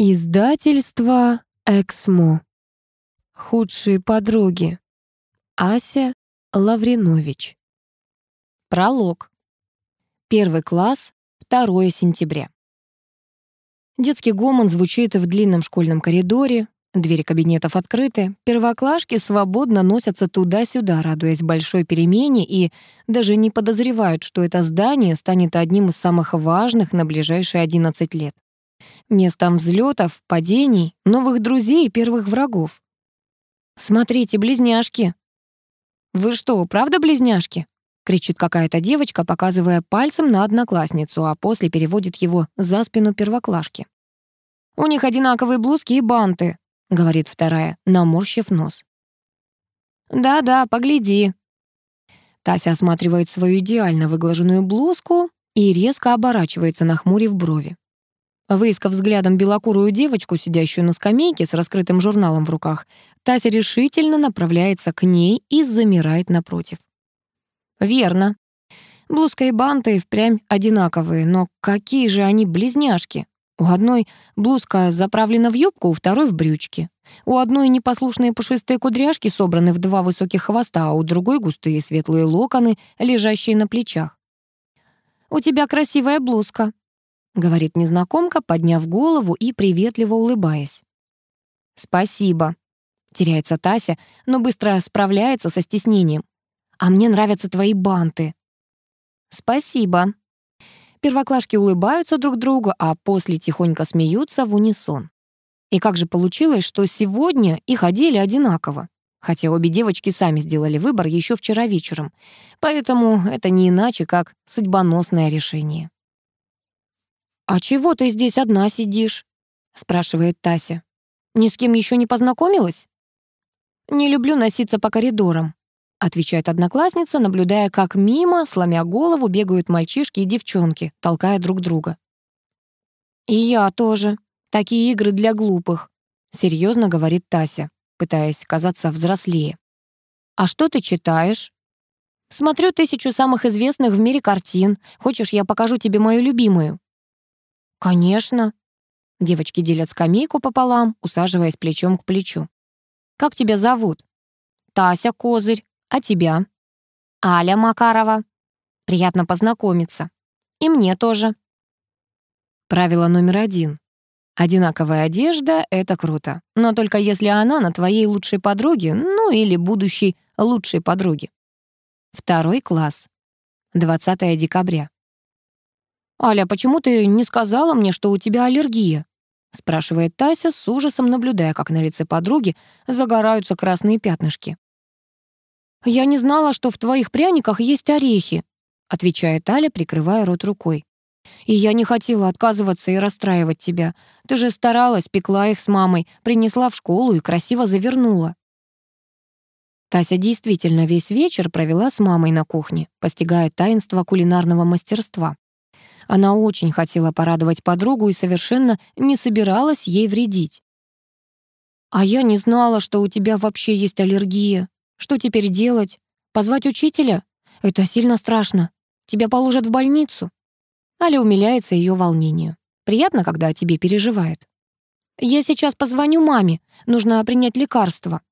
Издательство «Эксмо». Худшие подруги. Ася Лавринович. Пролог. Первый класс, 2 сентября. Детский гомон звучит в длинном школьном коридоре, двери кабинетов открыты, первоклашки свободно носятся туда-сюда, радуясь большой перемене и даже не подозревают, что это здание станет одним из самых важных на ближайшие 11 лет местом взлетов, падений, новых друзей и первых врагов. «Смотрите, близняшки!» «Вы что, правда близняшки?» — кричит какая-то девочка, показывая пальцем на одноклассницу, а после переводит его за спину первоклашки. «У них одинаковые блузки и банты», — говорит вторая, наморщив нос. «Да-да, погляди». Тася осматривает свою идеально выглаженную блузку и резко оборачивается, нахмурив брови. Выискав взглядом белокурую девочку, сидящую на скамейке с раскрытым журналом в руках, Тася решительно направляется к ней и замирает напротив. Верно. Блузка и банты впрямь одинаковые, но какие же они близняшки? У одной блузка заправлена в юбку, у второй в брючки. У одной непослушные пушистые кудряшки собраны в два высоких хвоста, а у другой густые светлые локоны, лежащие на плечах. «У тебя красивая блузка», говорит незнакомка, подняв голову и приветливо улыбаясь. «Спасибо», — теряется Тася, но быстро справляется со стеснением. «А мне нравятся твои банты». «Спасибо». Первоклашки улыбаются друг другу, а после тихонько смеются в унисон. И как же получилось, что сегодня их одели одинаково? Хотя обе девочки сами сделали выбор еще вчера вечером. Поэтому это не иначе, как судьбоносное решение. «А чего ты здесь одна сидишь?» — спрашивает Тася. «Ни с кем еще не познакомилась?» «Не люблю носиться по коридорам», — отвечает одноклассница, наблюдая, как мимо, сломя голову, бегают мальчишки и девчонки, толкая друг друга. «И я тоже. Такие игры для глупых», — серьезно говорит Тася, пытаясь казаться взрослее. «А что ты читаешь?» «Смотрю тысячу самых известных в мире картин. Хочешь, я покажу тебе мою любимую?» «Конечно». Девочки делят скамейку пополам, усаживаясь плечом к плечу. «Как тебя зовут?» «Тася Козырь. А тебя?» «Аля Макарова. Приятно познакомиться. И мне тоже». Правило номер один. Одинаковая одежда — это круто. Но только если она на твоей лучшей подруге, ну или будущей лучшей подруге. Второй класс. 20 декабря. «Аля, почему ты не сказала мне, что у тебя аллергия?» спрашивает Тася с ужасом, наблюдая, как на лице подруги загораются красные пятнышки. «Я не знала, что в твоих пряниках есть орехи», отвечает Аля, прикрывая рот рукой. «И я не хотела отказываться и расстраивать тебя. Ты же старалась, пекла их с мамой, принесла в школу и красиво завернула». Тася действительно весь вечер провела с мамой на кухне, постигая таинство кулинарного мастерства. Она очень хотела порадовать подругу и совершенно не собиралась ей вредить. «А я не знала, что у тебя вообще есть аллергия. Что теперь делать? Позвать учителя? Это сильно страшно. Тебя положат в больницу». Аля умиляется ее волнению. Приятно, когда о тебе переживают. «Я сейчас позвоню маме. Нужно принять лекарство».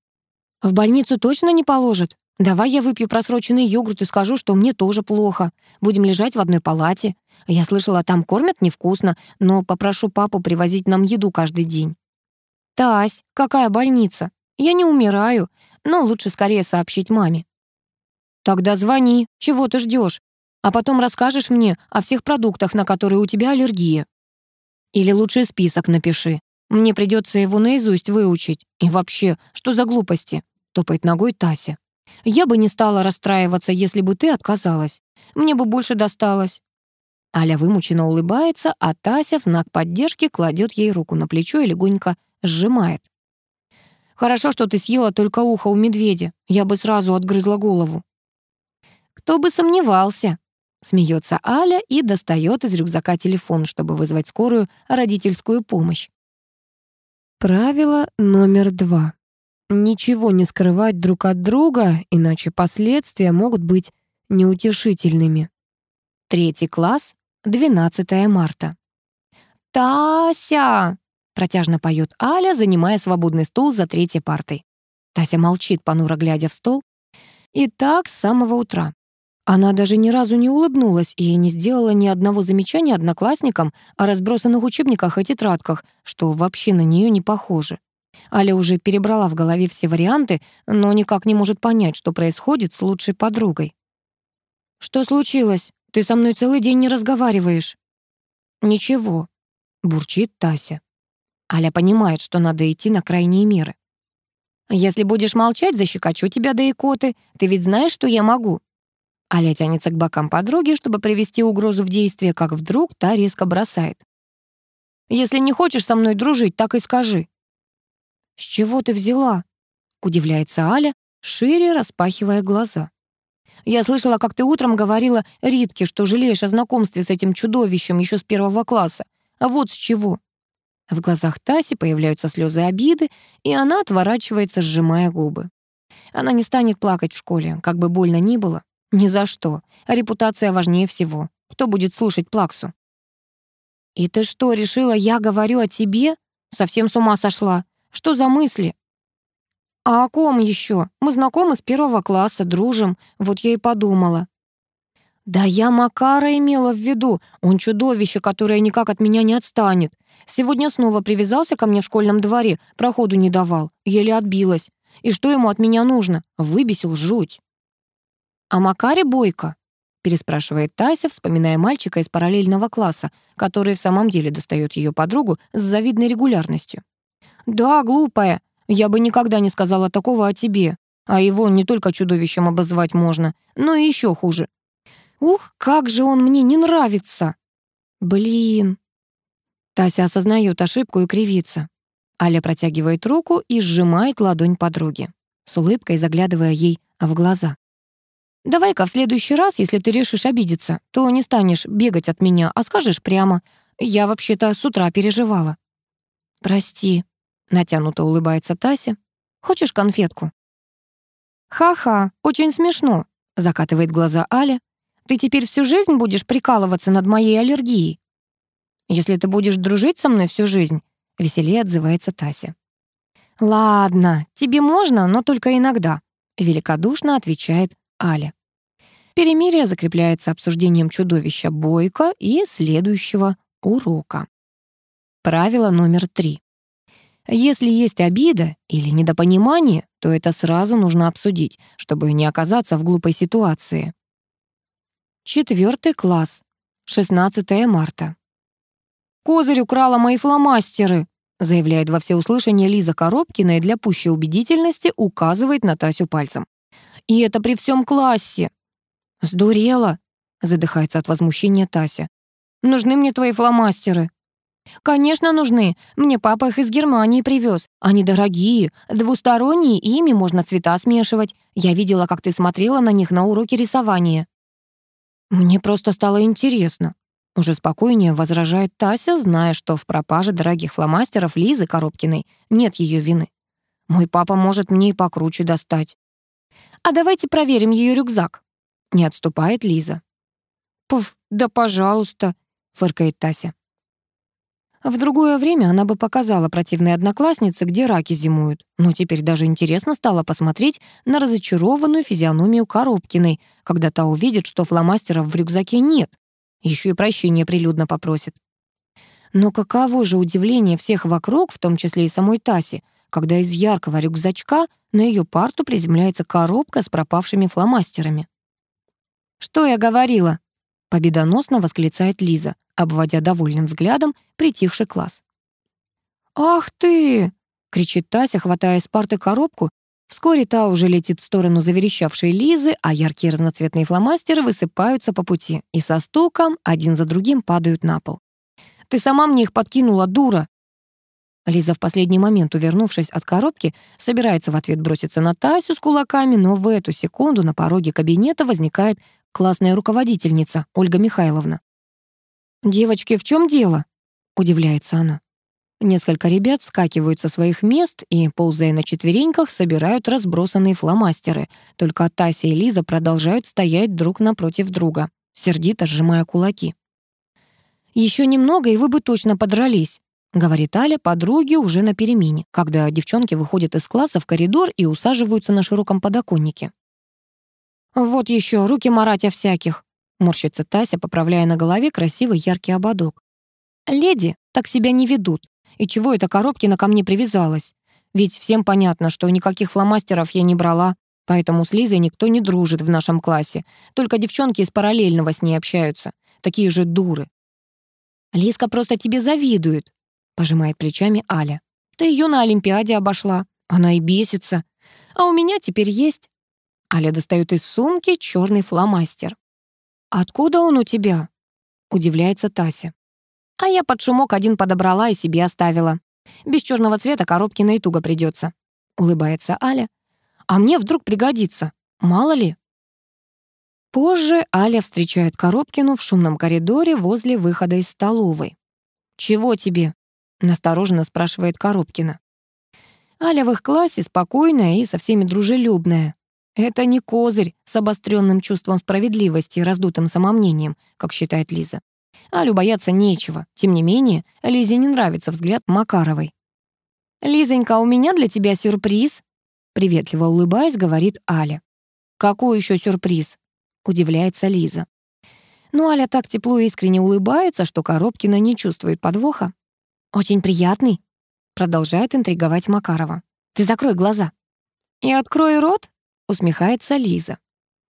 «В больницу точно не положат?» «Давай я выпью просроченный йогурт и скажу, что мне тоже плохо. Будем лежать в одной палате. Я слышала, там кормят невкусно, но попрошу папу привозить нам еду каждый день». «Тась, какая больница? Я не умираю, но лучше скорее сообщить маме». «Тогда звони. Чего ты ждешь? А потом расскажешь мне о всех продуктах, на которые у тебя аллергия. Или лучше список напиши. Мне придется его наизусть выучить. И вообще, что за глупости?» — топает ногой Тася. Я бы не стала расстраиваться, если бы ты отказалась. Мне бы больше досталось». Аля вымученно улыбается, а Тася в знак поддержки кладет ей руку на плечо и легонько сжимает. «Хорошо, что ты съела только ухо у медведя. Я бы сразу отгрызла голову». «Кто бы сомневался», — смеется Аля и достает из рюкзака телефон, чтобы вызвать скорую родительскую помощь. Правило номер два. Ничего не скрывать друг от друга, иначе последствия могут быть неутешительными. Третий класс, 12 марта. «Тася!» Протяжно поет Аля, занимая свободный стул за третьей партой. Тася молчит, понуро глядя в стол. И так с самого утра. Она даже ни разу не улыбнулась и не сделала ни одного замечания одноклассникам о разбросанных учебниках и тетрадках, что вообще на нее не похоже. Аля уже перебрала в голове все варианты, но никак не может понять, что происходит с лучшей подругой. «Что случилось? Ты со мной целый день не разговариваешь». «Ничего», — бурчит Тася. Аля понимает, что надо идти на крайние меры. «Если будешь молчать, защекочу тебя до икоты. Ты ведь знаешь, что я могу». Аля тянется к бокам подруги, чтобы привести угрозу в действие, как вдруг та резко бросает. «Если не хочешь со мной дружить, так и скажи». «С чего ты взяла?» — удивляется Аля, шире распахивая глаза. «Я слышала, как ты утром говорила Ритке, что жалеешь о знакомстве с этим чудовищем еще с первого класса. А вот с чего». В глазах Таси появляются слезы обиды, и она отворачивается, сжимая губы. Она не станет плакать в школе, как бы больно ни было. Ни за что. Репутация важнее всего. Кто будет слушать плаксу? «И ты что, решила, я говорю о тебе? Совсем с ума сошла. Что за мысли?» «А о ком еще? Мы знакомы с первого класса, дружим. Вот я и подумала». «Да я Макара имела в виду. Он чудовище, которое никак от меня не отстанет. Сегодня снова привязался ко мне в школьном дворе, проходу не давал, еле отбилась. И что ему от меня нужно? Выбесил жуть». «А Макаре Бойко?» переспрашивает Тася, вспоминая мальчика из параллельного класса, который в самом деле достает ее подругу с завидной регулярностью. «Да, глупая. Я бы никогда не сказала такого о тебе. А его не только чудовищем обозвать можно, но и еще хуже. Ух, как же он мне не нравится!» «Блин!» Тася осознает ошибку и кривится. Аля протягивает руку и сжимает ладонь подруги, с улыбкой заглядывая ей в глаза. «Давай-ка в следующий раз, если ты решишь обидеться, то не станешь бегать от меня, а скажешь прямо. Я вообще-то с утра переживала». «Прости», — натянуто улыбается Тася. «Хочешь конфетку?» «Ха-ха, очень смешно», — закатывает глаза Аля. Ты теперь всю жизнь будешь прикалываться над моей аллергией? Если ты будешь дружить со мной всю жизнь, веселее отзывается Тася. Ладно, тебе можно, но только иногда, великодушно отвечает Аля. Перемирие закрепляется обсуждением чудовища Бойко и следующего урока. Правило номер три. Если есть обида или недопонимание, то это сразу нужно обсудить, чтобы не оказаться в глупой ситуации. Четвертый класс. 16 марта. «Козырь украла мои фломастеры», заявляет во всеуслышание Лиза Коробкина и для пущей убедительности указывает на Тасю пальцем. «И это при всем классе». «Сдурела», задыхается от возмущения Тася. «Нужны мне твои фломастеры». «Конечно, нужны. Мне папа их из Германии привез. Они дорогие, двусторонние, и ими можно цвета смешивать. Я видела, как ты смотрела на них на уроке рисования». «Мне просто стало интересно», — уже спокойнее возражает Тася, зная, что в пропаже дорогих фломастеров Лизы Коробкиной нет ее вины. «Мой папа может мне и покруче достать». «А давайте проверим ее рюкзак», — не отступает Лиза. «Пф, да пожалуйста», — фыркает Тася. В другое время она бы показала противной однокласснице, где раки зимуют. Но теперь даже интересно стало посмотреть на разочарованную физиономию Коробкиной, когда та увидит, что фломастеров в рюкзаке нет. Еще и прощения прилюдно попросит. Но каково же удивление всех вокруг, в том числе и самой Таси, когда из яркого рюкзачка на ее парту приземляется коробка с пропавшими фломастерами. «Что я говорила?» — победоносно восклицает Лиза обводя довольным взглядом притихший класс. «Ах ты!» — кричит Тася, хватая с парты коробку. Вскоре та уже летит в сторону заверещавшей Лизы, а яркие разноцветные фломастеры высыпаются по пути и со стуком один за другим падают на пол. «Ты сама мне их подкинула, дура!» Лиза в последний момент, увернувшись от коробки, собирается в ответ броситься на Тасю с кулаками, но в эту секунду на пороге кабинета возникает классная руководительница Ольга Михайловна. «Девочки, в чем дело?» — удивляется она. Несколько ребят вскакивают со своих мест и, ползая на четвереньках, собирают разбросанные фломастеры. Только Тася и Лиза продолжают стоять друг напротив друга, сердито сжимая кулаки. «Еще немного, и вы бы точно подрались», — говорит Аля подруге уже на перемене, когда девчонки выходят из класса в коридор и усаживаются на широком подоконнике. «Вот еще, руки маратя всяких», — морщится Тася, поправляя на голове красивый яркий ободок. «Леди так себя не ведут. И чего эта Коробкина ко мне привязалась? Ведь всем понятно, что никаких фломастеров я не брала, поэтому с Лизой никто не дружит в нашем классе. Только девчонки из параллельного с ней общаются. Такие же дуры. «Лизка просто тебе завидует», — пожимает плечами Аля. «Ты ее на Олимпиаде обошла. Она и бесится. А у меня теперь есть». Аля достает из сумки черный фломастер. «Откуда он у тебя?» — удивляется Тася. А я под шумок один подобрала и себе оставила. Без черного цвета коробки на и туго придется. Улыбается Аля. А мне вдруг пригодится. Мало ли. Позже Аля встречает Коробкину в шумном коридоре возле выхода из столовой. «Чего тебе?» — настороженно спрашивает Коробкина. Аля в их классе спокойная и со всеми дружелюбная. Это не козырь с обостренным чувством справедливости и раздутым самомнением, как считает Лиза. Алю бояться нечего. Тем не менее, Лизе не нравится взгляд Макаровой. «Лизонька, у меня для тебя сюрприз», — приветливо улыбаясь, говорит Аля. «Какой еще сюрприз?» — удивляется Лиза. Но Аля так тепло и искренне улыбается, что Коробкина не чувствует подвоха. «Очень приятный», — продолжает интриговать Макарова. «Ты закрой глаза». «И открой рот», — усмехается Лиза.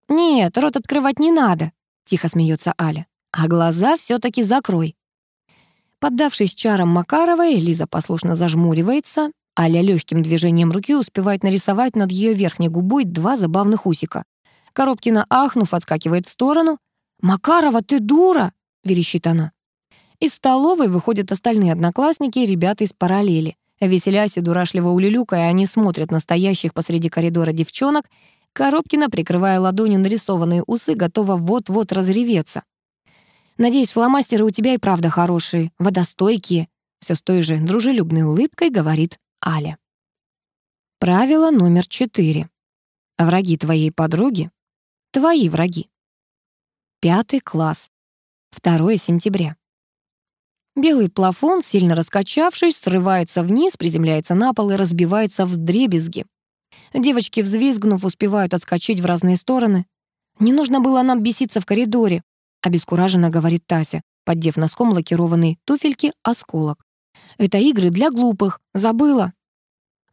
«Нет, рот открывать не надо», — тихо смеется Аля а глаза все таки закрой. Поддавшись чарам Макаровой, Лиза послушно зажмуривается, Аля легким движением руки успевает нарисовать над ее верхней губой два забавных усика. Коробкина, ахнув, отскакивает в сторону. «Макарова, ты дура!» — верещит она. Из столовой выходят остальные одноклассники и ребята из параллели. Веселясь и дурашливо улюлюкая, они смотрят на стоящих посреди коридора девчонок. Коробкина, прикрывая ладонью нарисованные усы, готова вот-вот разреветься. Надеюсь, фломастеры у тебя и правда хорошие, водостойкие. Все с той же дружелюбной улыбкой говорит Аля. Правило номер четыре. Враги твоей подруги — твои враги. Пятый класс. 2 сентября. Белый плафон, сильно раскачавшись, срывается вниз, приземляется на пол и разбивается в дребезги. Девочки, взвизгнув, успевают отскочить в разные стороны. Не нужно было нам беситься в коридоре обескураженно говорит Тася, поддев носком лакированные туфельки осколок. «Это игры для глупых. Забыла».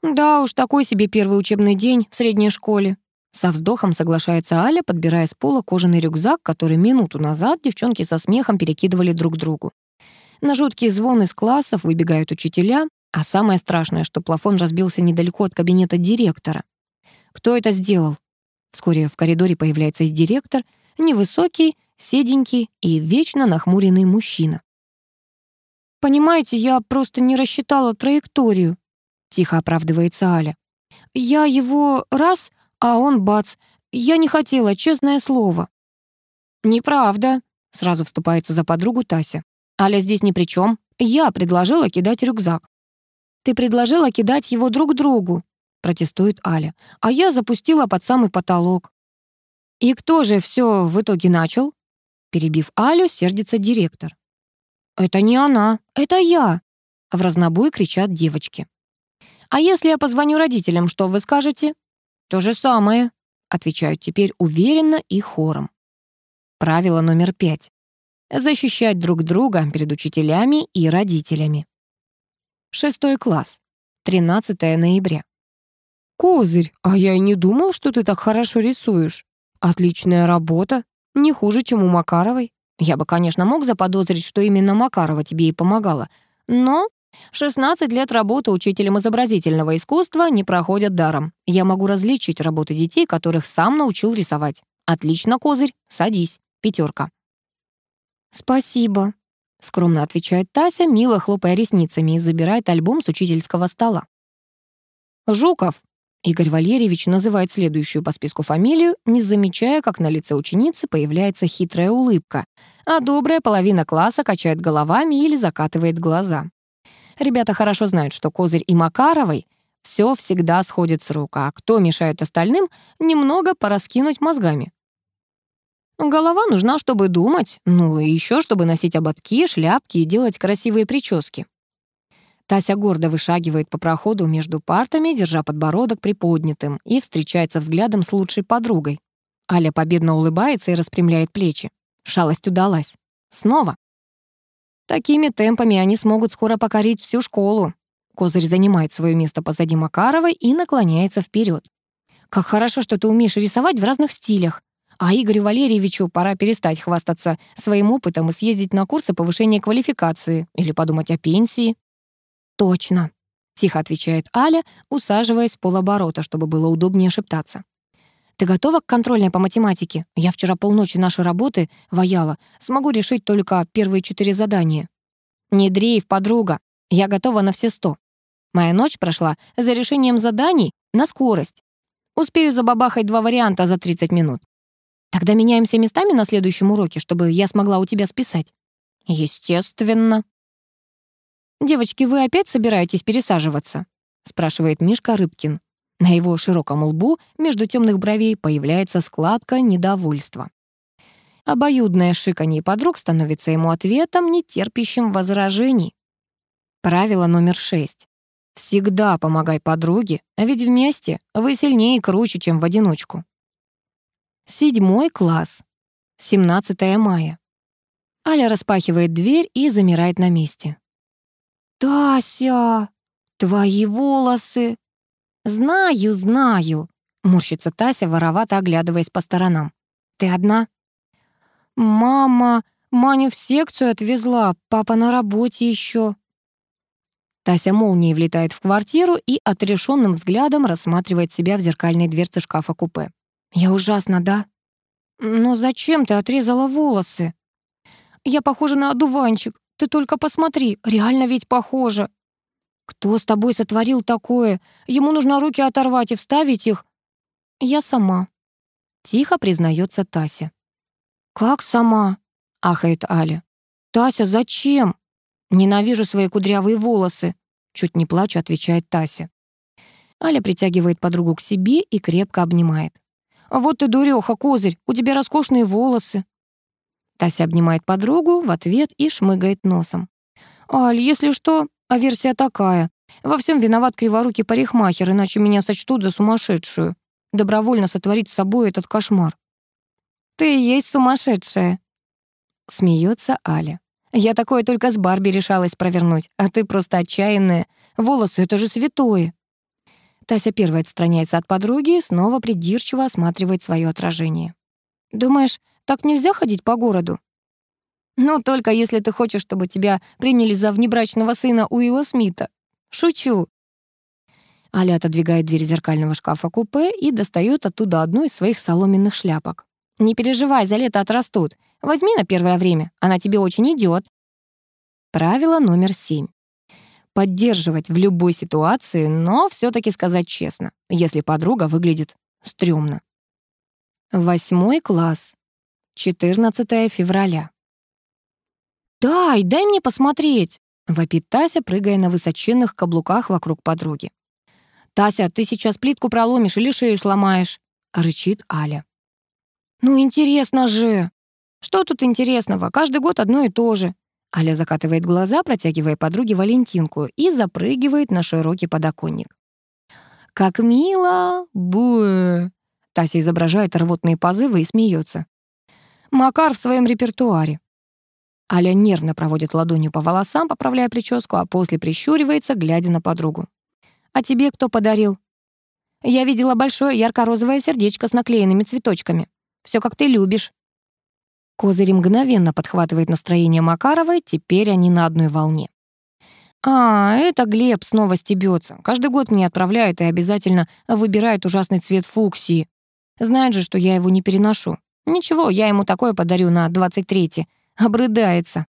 «Да уж, такой себе первый учебный день в средней школе». Со вздохом соглашается Аля, подбирая с пола кожаный рюкзак, который минуту назад девчонки со смехом перекидывали друг другу. На жуткий звон из классов выбегают учителя, а самое страшное, что плафон разбился недалеко от кабинета директора. Кто это сделал? Вскоре в коридоре появляется и директор, невысокий, седенький и вечно нахмуренный мужчина. «Понимаете, я просто не рассчитала траекторию», — тихо оправдывается Аля. «Я его раз, а он бац. Я не хотела, честное слово». «Неправда», — сразу вступается за подругу Тася. «Аля здесь ни при чем. Я предложила кидать рюкзак». «Ты предложила кидать его друг другу», — протестует Аля. «А я запустила под самый потолок». «И кто же все в итоге начал?» Перебив Алю, сердится директор. «Это не она, это я!» В разнобой кричат девочки. «А если я позвоню родителям, что вы скажете?» «То же самое», отвечают теперь уверенно и хором. Правило номер пять. Защищать друг друга перед учителями и родителями. Шестой класс. 13 ноября. «Козырь, а я и не думал, что ты так хорошо рисуешь. Отличная работа. Не хуже, чем у Макаровой. Я бы, конечно, мог заподозрить, что именно Макарова тебе и помогала. Но 16 лет работы учителем изобразительного искусства не проходят даром. Я могу различить работы детей, которых сам научил рисовать. Отлично, козырь, садись. Пятерка. Спасибо, скромно отвечает Тася, мило хлопая ресницами и забирает альбом с учительского стола. Жуков, Игорь Валерьевич называет следующую по списку фамилию, не замечая, как на лице ученицы появляется хитрая улыбка, а добрая половина класса качает головами или закатывает глаза. Ребята хорошо знают, что Козырь и Макаровой все всегда сходит с рук, а кто мешает остальным немного пораскинуть мозгами. Голова нужна, чтобы думать, ну и еще чтобы носить ободки, шляпки и делать красивые прически. Тася гордо вышагивает по проходу между партами, держа подбородок приподнятым, и встречается взглядом с лучшей подругой. Аля победно улыбается и распрямляет плечи. Шалость удалась. Снова. Такими темпами они смогут скоро покорить всю школу. Козырь занимает свое место позади Макаровой и наклоняется вперед. «Как хорошо, что ты умеешь рисовать в разных стилях. А Игорю Валерьевичу пора перестать хвастаться своим опытом и съездить на курсы повышения квалификации или подумать о пенсии». «Точно», — тихо отвечает Аля, усаживаясь в полоборота, чтобы было удобнее шептаться. «Ты готова к контрольной по математике? Я вчера полночи нашей работы ваяла. Смогу решить только первые четыре задания». «Не дрейф, подруга. Я готова на все сто. Моя ночь прошла за решением заданий на скорость. Успею забабахать два варианта за 30 минут. Тогда меняемся местами на следующем уроке, чтобы я смогла у тебя списать». «Естественно», «Девочки, вы опять собираетесь пересаживаться?» — спрашивает Мишка Рыбкин. На его широком лбу между темных бровей появляется складка недовольства. Обоюдное шиканье подруг становится ему ответом, не терпящим возражений. Правило номер шесть. Всегда помогай подруге, а ведь вместе вы сильнее и круче, чем в одиночку. Седьмой класс. 17 мая. Аля распахивает дверь и замирает на месте. «Тася, твои волосы!» «Знаю, знаю!» — морщится Тася, воровато оглядываясь по сторонам. «Ты одна?» «Мама, Маню в секцию отвезла, папа на работе еще. Тася молнией влетает в квартиру и отрешенным взглядом рассматривает себя в зеркальной дверце шкафа-купе. «Я ужасно, да?» «Но зачем ты отрезала волосы?» «Я похожа на одуванчик. Ты только посмотри, реально ведь похоже. Кто с тобой сотворил такое? Ему нужно руки оторвать и вставить их. Я сама. Тихо признается Тася. Как сама? Ахает Аля. Тася, зачем? Ненавижу свои кудрявые волосы. Чуть не плачу, отвечает Тася. Аля притягивает подругу к себе и крепко обнимает. «Вот ты дуреха, козырь, у тебя роскошные волосы». Тася обнимает подругу в ответ и шмыгает носом. «Аль, если что, а версия такая. Во всем виноват криворукий парикмахер, иначе меня сочтут за сумасшедшую. Добровольно сотворить с собой этот кошмар». «Ты и есть сумасшедшая», — смеется Аля. «Я такое только с Барби решалась провернуть, а ты просто отчаянная. Волосы — это же святое». Тася первая отстраняется от подруги и снова придирчиво осматривает свое отражение. «Думаешь, так нельзя ходить по городу?» «Ну, только если ты хочешь, чтобы тебя приняли за внебрачного сына Уилла Смита. Шучу». Аля отодвигает дверь зеркального шкафа-купе и достает оттуда одну из своих соломенных шляпок. «Не переживай, за лето отрастут. Возьми на первое время, она тебе очень идет. Правило номер семь. Поддерживать в любой ситуации, но все таки сказать честно, если подруга выглядит стрёмно. Восьмой класс. 14 февраля. «Дай, дай мне посмотреть!» — вопит Тася, прыгая на высоченных каблуках вокруг подруги. «Тася, ты сейчас плитку проломишь или шею сломаешь!» — рычит Аля. «Ну, интересно же!» «Что тут интересного? Каждый год одно и то же!» Аля закатывает глаза, протягивая подруге Валентинку и запрыгивает на широкий подоконник. «Как мило! Буэ!» Тася изображает рвотные позывы и смеется. Макар в своем репертуаре. Аля нервно проводит ладонью по волосам, поправляя прическу, а после прищуривается, глядя на подругу. «А тебе кто подарил?» «Я видела большое ярко-розовое сердечко с наклеенными цветочками. Все как ты любишь». Козырь мгновенно подхватывает настроение Макаровой, теперь они на одной волне. «А, это Глеб снова стебется. Каждый год мне отправляет и обязательно выбирает ужасный цвет фуксии. Знает же, что я его не переношу. Ничего, я ему такое подарю на 23-й. Обрыдается.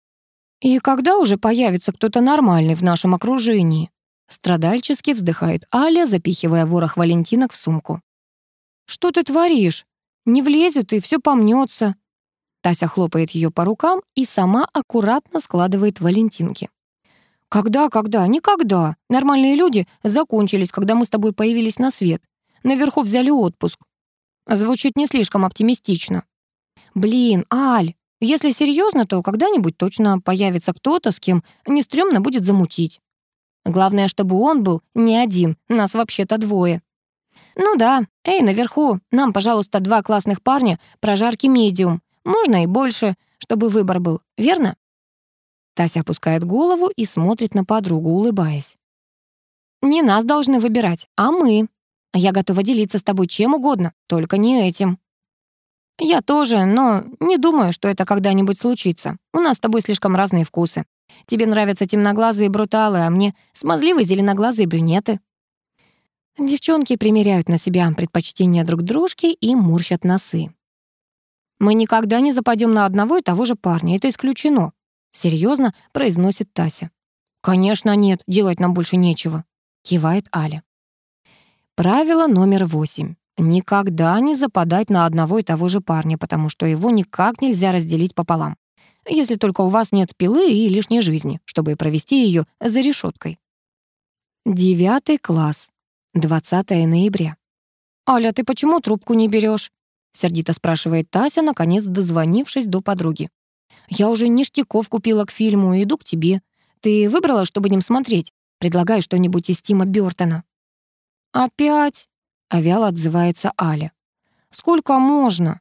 И когда уже появится кто-то нормальный в нашем окружении? Страдальчески вздыхает Аля, запихивая ворох валентинок в сумку. «Что ты творишь? Не влезет и все помнется». Тася хлопает ее по рукам и сама аккуратно складывает валентинки. «Когда, когда? Никогда. Нормальные люди закончились, когда мы с тобой появились на свет. Наверху взяли отпуск. Звучит не слишком оптимистично. Блин, Аль, если серьезно, то когда-нибудь точно появится кто-то, с кем не стрёмно будет замутить. Главное, чтобы он был не один, нас вообще-то двое. Ну да, эй, наверху, нам, пожалуйста, два классных парня, прожарки медиум. Можно и больше, чтобы выбор был, верно? Тася опускает голову и смотрит на подругу, улыбаясь. «Не нас должны выбирать, а мы. Я готова делиться с тобой чем угодно, только не этим». «Я тоже, но не думаю, что это когда-нибудь случится. У нас с тобой слишком разные вкусы. Тебе нравятся темноглазые бруталы, а мне смазливые зеленоглазые брюнеты». Девчонки примеряют на себя предпочтения друг дружки и морщат носы. «Мы никогда не западем на одного и того же парня, это исключено», серьезно произносит Тася. «Конечно нет, делать нам больше нечего», кивает Аля. Правило номер восемь. Никогда не западать на одного и того же парня, потому что его никак нельзя разделить пополам. Если только у вас нет пилы и лишней жизни, чтобы провести ее за решеткой. Девятый класс. 20 ноября. «Аля, ты почему трубку не берешь? Сердито спрашивает Тася, наконец дозвонившись до подруги. «Я уже ништяков купила к фильму и иду к тебе. Ты выбрала, чтобы будем смотреть? Предлагаю что-нибудь из Тима Бёртона». «Опять?» — вяло отзывается Аля. «Сколько можно?»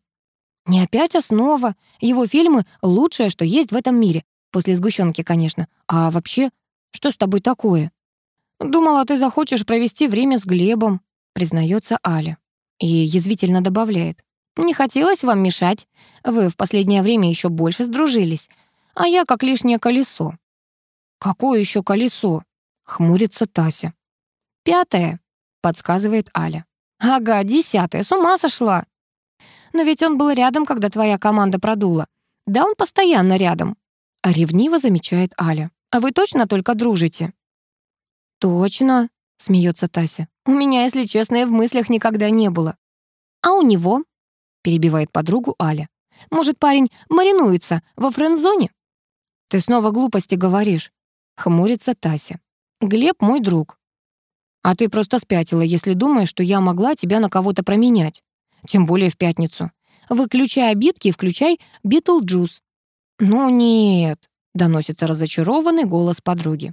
«Не опять основа. Его фильмы — лучшее, что есть в этом мире. После сгущенки, конечно. А вообще, что с тобой такое?» «Думала, ты захочешь провести время с Глебом», — признается Аля. И язвительно добавляет. «Не хотелось вам мешать. Вы в последнее время еще больше сдружились. А я как лишнее колесо». «Какое еще колесо?» — хмурится Тася. «Пятое», — подсказывает Аля. «Ага, десятое, с ума сошла». «Но ведь он был рядом, когда твоя команда продула. Да, он постоянно рядом». Ревниво замечает Аля. «А вы точно только дружите?» «Точно», — смеется Тася. «У меня, если честно, и в мыслях никогда не было». «А у него?» — перебивает подругу Аля. «Может, парень маринуется во френд-зоне?» «Ты снова глупости говоришь», — хмурится Тася. «Глеб мой друг». «А ты просто спятила, если думаешь, что я могла тебя на кого-то променять. Тем более в пятницу. Выключай обидки и включай Битлджус». «Ну нет», — доносится разочарованный голос подруги.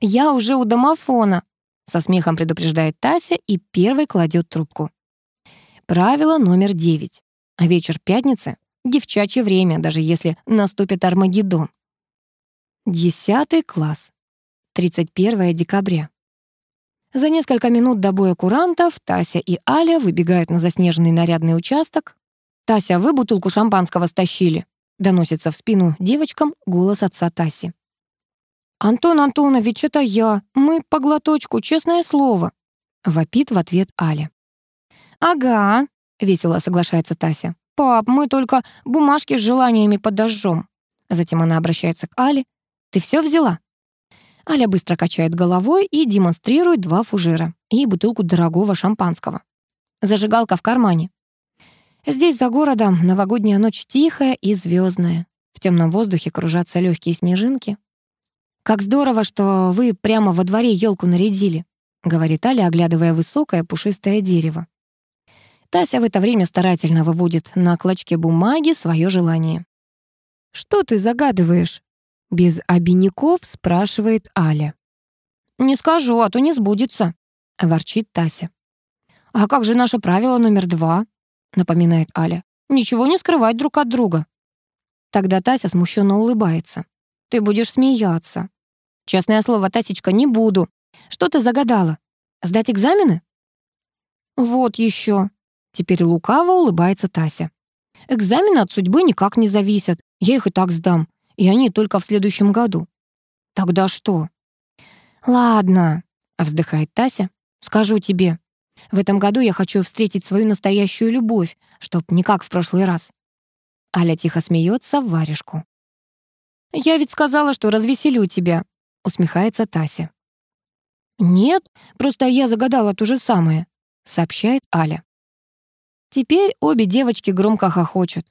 «Я уже у домофона», — со смехом предупреждает Тася и первой кладет трубку. Правило номер девять. А вечер пятницы — девчачье время, даже если наступит Армагеддон. Десятый класс. 31 декабря. За несколько минут до боя курантов Тася и Аля выбегают на заснеженный нарядный участок. «Тася, вы бутылку шампанского стащили?» Доносится в спину девочкам голос отца Таси. «Антон Антонович, это я. Мы по глоточку, честное слово», — вопит в ответ Аля. «Ага», — весело соглашается Тася. «Пап, мы только бумажки с желаниями подожжем». Затем она обращается к Але. «Ты все взяла?» Аля быстро качает головой и демонстрирует два фужера и бутылку дорогого шампанского. Зажигалка в кармане. Здесь за городом новогодняя ночь тихая и звездная. В темном воздухе кружатся легкие снежинки. «Как здорово, что вы прямо во дворе елку нарядили», говорит Аля, оглядывая высокое пушистое дерево. Тася в это время старательно выводит на клочке бумаги свое желание. «Что ты загадываешь?» Без обиняков спрашивает Аля. «Не скажу, а то не сбудется», — ворчит Тася. «А как же наше правило номер два?» — напоминает Аля. «Ничего не скрывать друг от друга». Тогда Тася смущенно улыбается. «Ты будешь смеяться», Честное слово, Тасечка, не буду. Что ты загадала? Сдать экзамены? Вот еще. Теперь лукаво улыбается Тася. Экзамены от судьбы никак не зависят. Я их и так сдам. И они только в следующем году. Тогда что? Ладно, вздыхает Тася. Скажу тебе. В этом году я хочу встретить свою настоящую любовь, чтоб не как в прошлый раз. Аля тихо смеется в варежку. «Я ведь сказала, что развеселю тебя усмехается Тася. «Нет, просто я загадала то же самое», — сообщает Аля. Теперь обе девочки громко хохочут.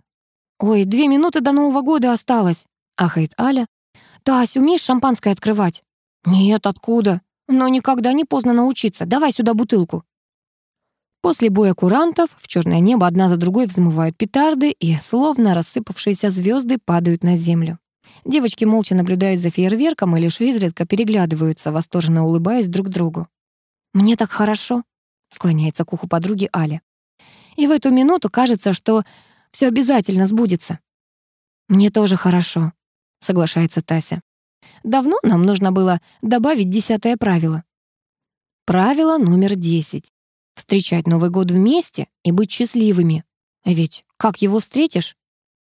«Ой, две минуты до Нового года осталось», — ахает Аля. «Тась, умеешь шампанское открывать?» «Нет, откуда? Но никогда не поздно научиться. Давай сюда бутылку». После боя курантов в черное небо одна за другой взмывают петарды и, словно рассыпавшиеся звезды, падают на землю. Девочки молча наблюдают за фейерверком и лишь изредка переглядываются, восторженно улыбаясь друг другу. «Мне так хорошо», — склоняется к уху подруги Аля. «И в эту минуту кажется, что все обязательно сбудется». «Мне тоже хорошо», — соглашается Тася. «Давно нам нужно было добавить десятое правило». Правило номер десять. Встречать Новый год вместе и быть счастливыми. Ведь как его встретишь,